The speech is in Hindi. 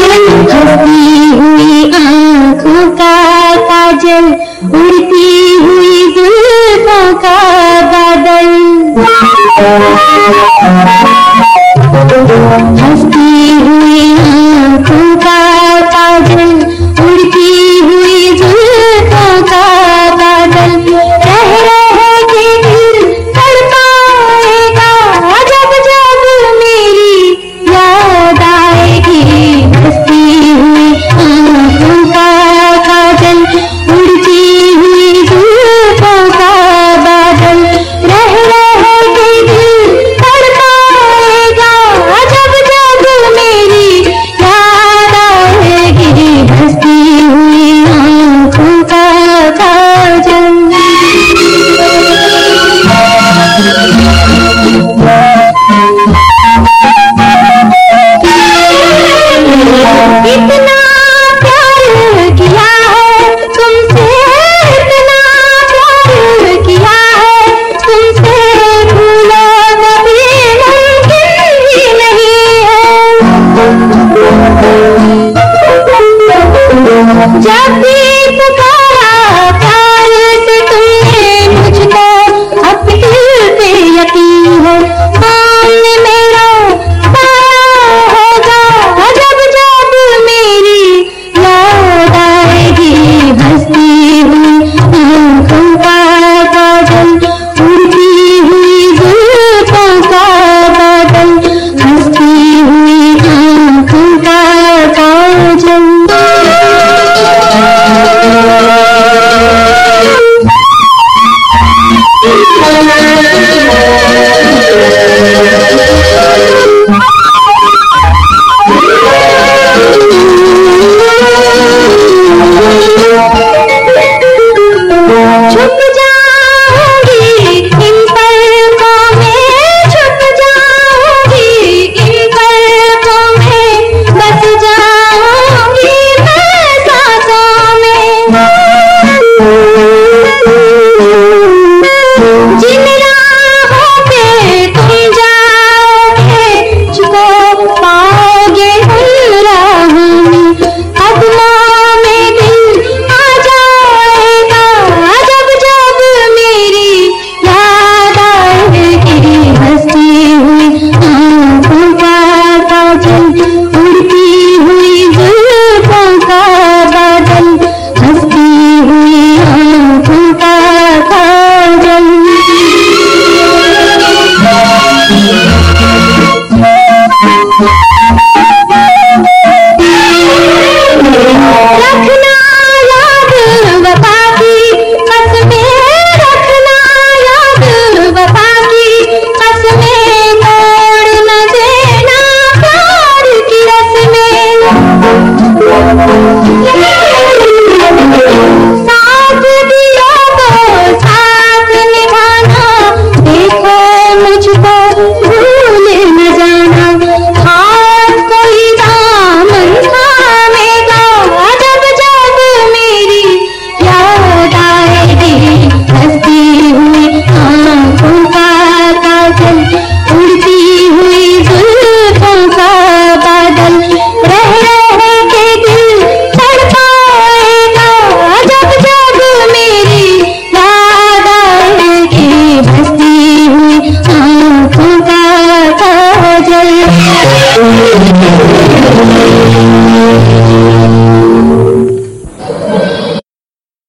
हंसती हुई आँखों का काजल उड़ती हुई जुल्फों का बादल Jadi Thank you.